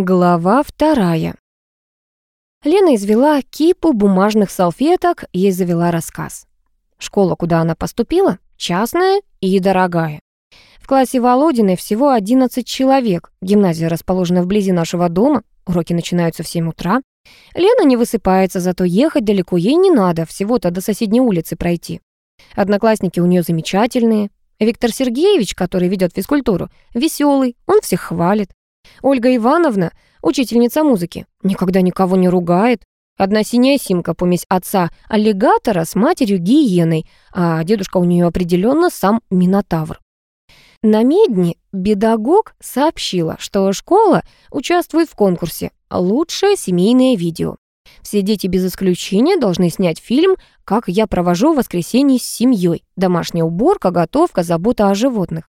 Глава вторая. Лена извела кипу бумажных салфеток и завела рассказ. Школа, куда она поступила, частная и дорогая. В классе Володиной всего 11 человек. Гимназия расположена вблизи нашего дома. Уроки начинаются в 7 утра. Лена не высыпается, зато ехать далеко ей не надо, всего-то до соседней улицы пройти. Одноклассники у нее замечательные. Виктор Сергеевич, который ведет физкультуру, веселый, он всех хвалит. Ольга Ивановна, учительница музыки, никогда никого не ругает. Одна синяя симка, помесь отца аллигатора с матерью гиеной, а дедушка у нее определенно сам Минотавр. На медне педагог сообщила, что школа участвует в конкурсе «Лучшее семейное видео». Все дети без исключения должны снять фильм «Как я провожу воскресенье с семьей», домашняя уборка, готовка, забота о животных.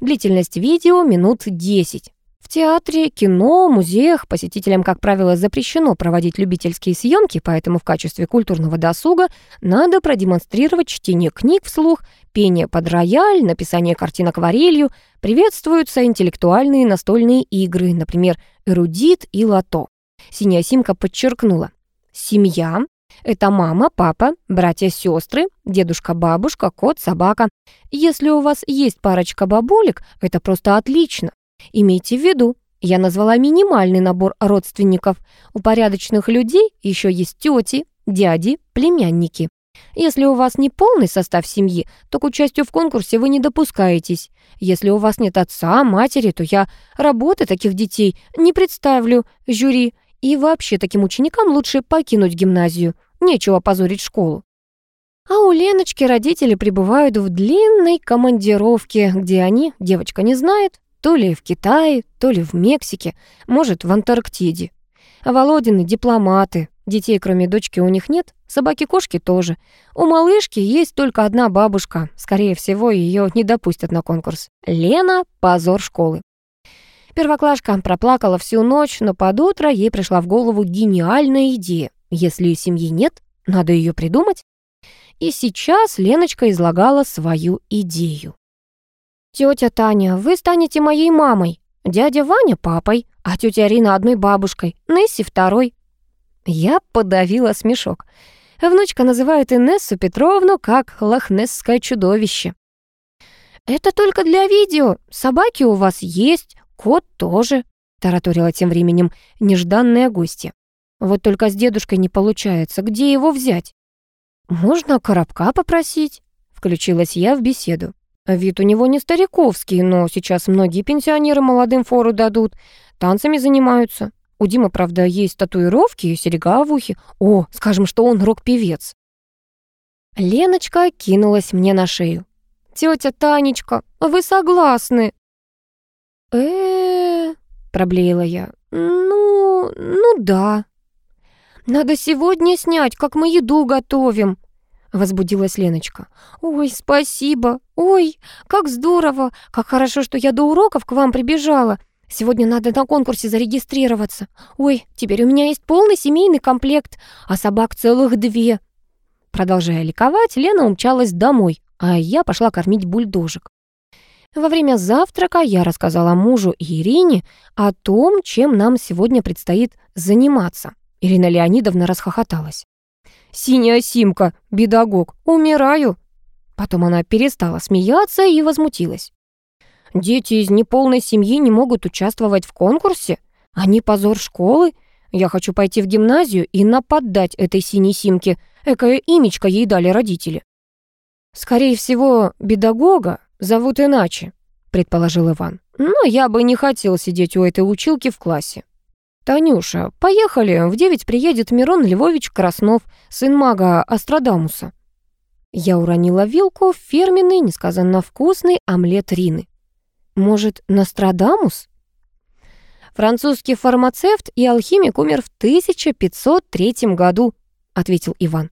Длительность видео минут 10. В театре, кино, музеях посетителям, как правило, запрещено проводить любительские съемки, поэтому в качестве культурного досуга надо продемонстрировать чтение книг вслух, пение под рояль, написание картин акварелью, приветствуются интеллектуальные настольные игры, например, эрудит и лото. Синяя Симка подчеркнула. Семья — это мама, папа, братья, сестры, дедушка, бабушка, кот, собака. Если у вас есть парочка бабулек, это просто отлично. Имейте в виду, я назвала минимальный набор родственников. У порядочных людей еще есть тети, дяди, племянники. Если у вас не полный состав семьи, то к участию в конкурсе вы не допускаетесь. Если у вас нет отца, матери, то я работы таких детей не представлю жюри. И вообще таким ученикам лучше покинуть гимназию. Нечего позорить школу. А у Леночки родители пребывают в длинной командировке, где они, девочка не знает, то ли в Китае, то ли в Мексике, может, в Антарктиде. Володины — дипломаты. Детей, кроме дочки, у них нет, собаки-кошки тоже. У малышки есть только одна бабушка. Скорее всего, ее не допустят на конкурс. Лена — позор школы. Первоклашка проплакала всю ночь, но под утро ей пришла в голову гениальная идея. Если семьи нет, надо ее придумать. И сейчас Леночка излагала свою идею. «Тетя Таня, вы станете моей мамой, дядя Ваня — папой, а тетя Арина — одной бабушкой, Несси — второй». Я подавила смешок. Внучка называет Инессу Петровну как лохнесское чудовище. «Это только для видео. Собаки у вас есть, кот тоже», — тараторила тем временем нежданная гостья. «Вот только с дедушкой не получается. Где его взять?» «Можно коробка попросить», — включилась я в беседу. Вид у него не стариковский, но сейчас многие пенсионеры молодым фору дадут, танцами занимаются. У Димы, правда, есть татуировки и серега в ухе. О, скажем, что он рок-певец. Леночка кинулась мне на шею. «Тетя Танечка, вы согласны?» э проблеяла я. «Ну, ну да». «Надо сегодня снять, как мы еду готовим», — возбудилась Леночка. «Ой, спасибо! Ой, как здорово! Как хорошо, что я до уроков к вам прибежала! Сегодня надо на конкурсе зарегистрироваться. Ой, теперь у меня есть полный семейный комплект, а собак целых две!» Продолжая ликовать, Лена умчалась домой, а я пошла кормить бульдожек. Во время завтрака я рассказала мужу и Ирине о том, чем нам сегодня предстоит заниматься. Ирина Леонидовна расхохоталась. Синяя Симка, бедогог, умираю». Потом она перестала смеяться и возмутилась. «Дети из неполной семьи не могут участвовать в конкурсе? Они позор школы? Я хочу пойти в гимназию и нападать этой синей Симке. Экое имечко ей дали родители». «Скорее всего, бедогога зовут иначе», — предположил Иван. «Но я бы не хотел сидеть у этой училки в классе». «Танюша, поехали, в девять приедет Мирон Львович Краснов, сын мага Астрадамуса». Я уронила вилку в фирменный, несказанно вкусный омлет Рины. «Может, Нострадамус?» «Французский фармацевт и алхимик умер в 1503 году», — ответил Иван,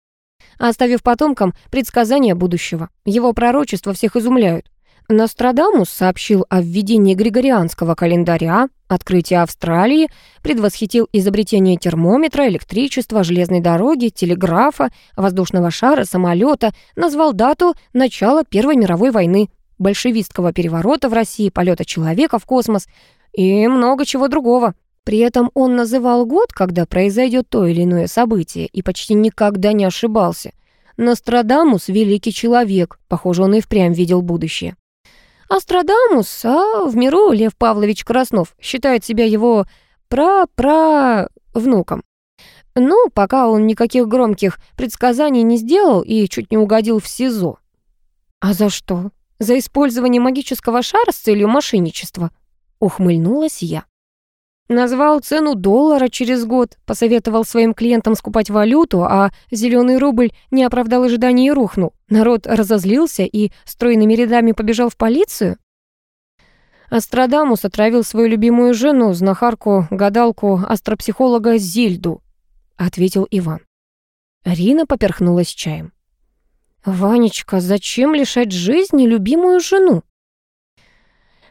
оставив потомкам предсказания будущего. Его пророчества всех изумляют. Нострадамус сообщил о введении григорианского календаря, открытии Австралии, предвосхитил изобретение термометра, электричества, железной дороги, телеграфа, воздушного шара, самолета, назвал дату начала Первой мировой войны, большевистского переворота в России, полета человека в космос и много чего другого. При этом он называл год, когда произойдет то или иное событие, и почти никогда не ошибался. Нострадамус — великий человек, похоже, он и впрямь видел будущее. Астрадамус, а в миру Лев Павлович Краснов считает себя его пра-пра-внуком. Ну, пока он никаких громких предсказаний не сделал и чуть не угодил в СИЗО. А за что? За использование магического шара с целью мошенничества? Ухмыльнулась я. Назвал цену доллара через год, посоветовал своим клиентам скупать валюту, а зеленый рубль не оправдал ожиданий и рухнул. Народ разозлился и стройными рядами побежал в полицию. Астрадамус отравил свою любимую жену, знахарку, гадалку, астропсихолога Зильду, ответил Иван. Рина поперхнулась чаем. «Ванечка, зачем лишать жизни любимую жену?»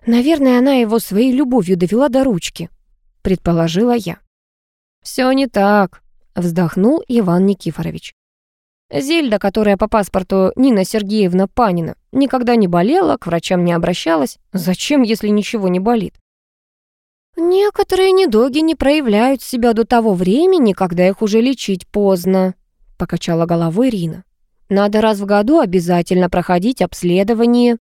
Наверное, она его своей любовью довела до ручки предположила я. Все не так», — вздохнул Иван Никифорович. Зельда, которая по паспорту Нина Сергеевна Панина, никогда не болела, к врачам не обращалась. Зачем, если ничего не болит? «Некоторые недуги не проявляют себя до того времени, когда их уже лечить поздно», — покачала головой Рина. «Надо раз в году обязательно проходить обследование».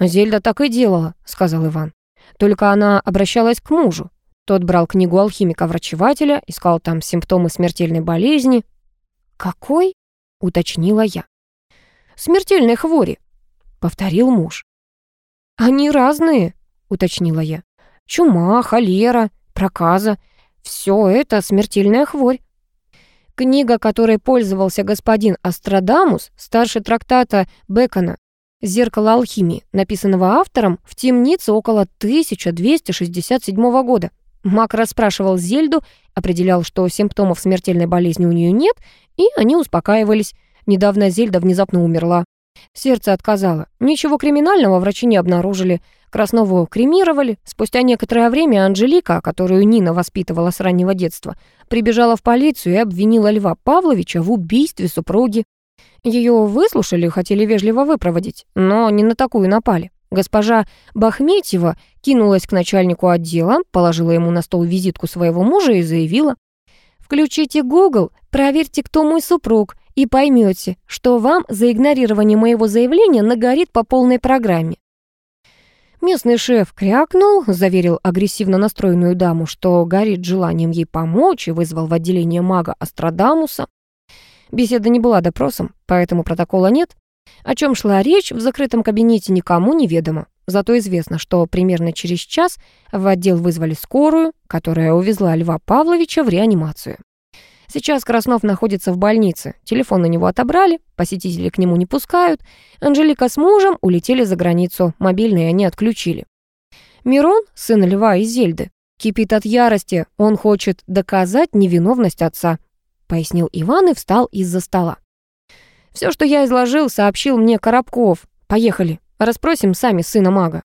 «Зельда так и делала», — сказал Иван. «Только она обращалась к мужу. Тот брал книгу алхимика-врачевателя, искал там симптомы смертельной болезни. «Какой?» — уточнила я. «Смертельной хвори», — повторил муж. «Они разные», — уточнила я. «Чума, холера, проказа — все это смертельная хворь». Книга, которой пользовался господин Астрадамус, старше трактата Бекона «Зеркало алхимии», написанного автором в темнице около 1267 года. Мак расспрашивал Зельду, определял, что симптомов смертельной болезни у нее нет, и они успокаивались. Недавно Зельда внезапно умерла. Сердце отказало. Ничего криминального врачи не обнаружили. Краснову кремировали. Спустя некоторое время Анжелика, которую Нина воспитывала с раннего детства, прибежала в полицию и обвинила Льва Павловича в убийстве супруги. Ее выслушали, хотели вежливо выпроводить, но не на такую напали. Госпожа Бахметьева кинулась к начальнику отдела, положила ему на стол визитку своего мужа и заявила. «Включите Google, проверьте, кто мой супруг, и поймете, что вам за игнорирование моего заявления нагорит по полной программе». Местный шеф крякнул, заверил агрессивно настроенную даму, что горит желанием ей помочь и вызвал в отделение мага Астрадамуса. Беседа не была допросом, поэтому протокола нет, о чем шла речь, в закрытом кабинете никому не ведомо. Зато известно, что примерно через час в отдел вызвали скорую, которая увезла Льва Павловича в реанимацию. Сейчас Краснов находится в больнице. Телефон на него отобрали, посетители к нему не пускают. Анжелика с мужем улетели за границу, мобильные они отключили. Мирон, сын Льва и Зельды, кипит от ярости, он хочет доказать невиновность отца, пояснил Иван и встал из-за стола. Все, что я изложил, сообщил мне Коробков. Поехали, расспросим сами сына мага.